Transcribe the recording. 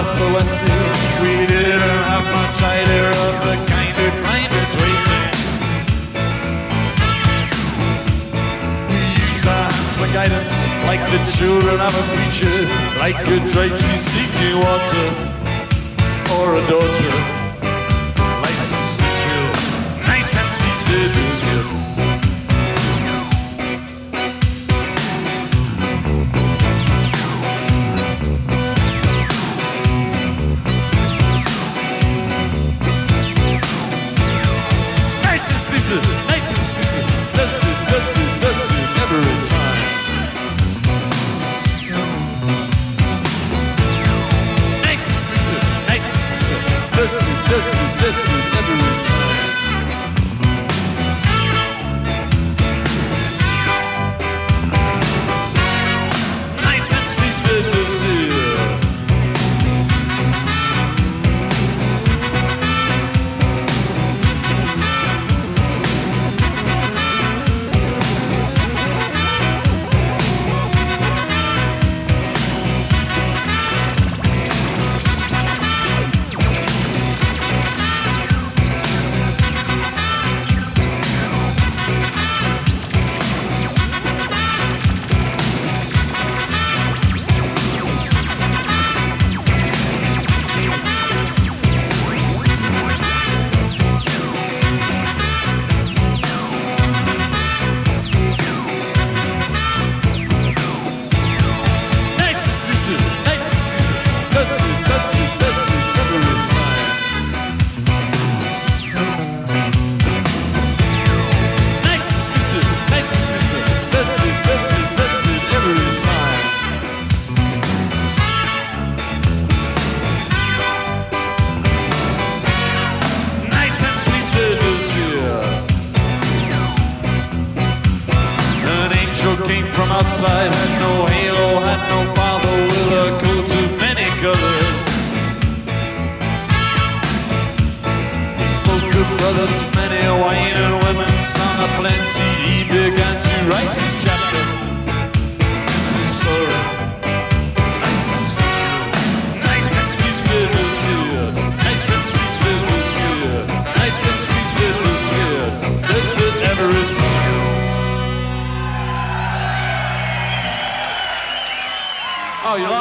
across the West Sea. We didn't have much idea of the kind of kind of waiting. We used our for guidance, like the children of a preacher, like a dry tree seeking water, or a daughter. Sweet, that's came from outside, had no halo, had no father with a coat of many colors. He spoke of brothers, many wine and women, son of plenty. He began to write his 钓鱼了